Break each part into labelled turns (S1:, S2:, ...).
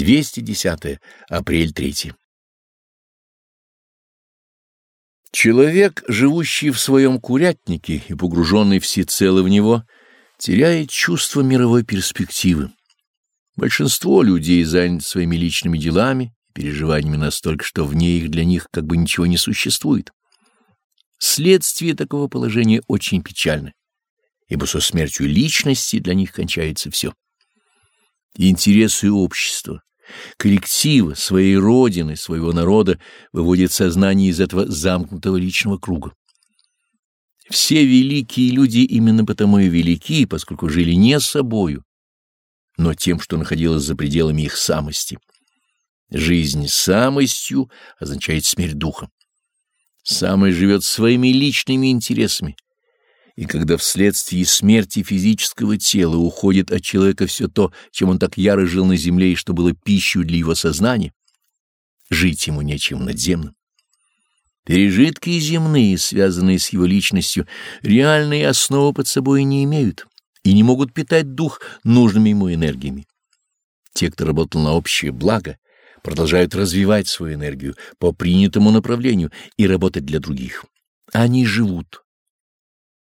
S1: 210 апрель 3 Человек, живущий в своем курятнике и погруженный всецело в него, теряет чувство мировой перспективы. Большинство людей заняты своими личными делами и переживаниями настолько, что вне их для них как бы ничего не существует. Следствие такого положения очень печально, ибо со смертью личности для них кончается все. Интересы общества, коллектива, своей родины, своего народа выводит сознание из этого замкнутого личного круга. Все великие люди именно потому и велики, поскольку жили не собою, но тем, что находилось за пределами их самости. Жизнь самостью означает смерть духа. Самость живет своими личными интересами, и когда вследствие смерти физического тела уходит от человека все то, чем он так яро жил на земле и что было пищей для его сознания, жить ему нечем надземным. Пережитки земные, связанные с его личностью, реальные основы под собой не имеют и не могут питать дух нужными ему энергиями. Те, кто работал на общее благо, продолжают развивать свою энергию по принятому направлению и работать для других. Они живут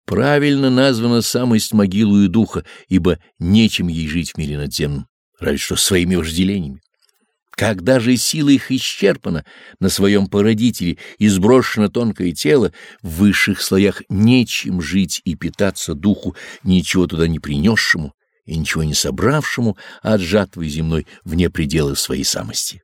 S1: Правильно названа самость могилу и духа, ибо нечем ей жить в мире надземном, разве что своими вожделениями. Когда же сила их исчерпана на своем породителе и сброшено тонкое тело, в высших слоях нечем жить и питаться духу, ничего туда не принесшему и ничего не собравшему от жатвы земной вне пределы своей самости.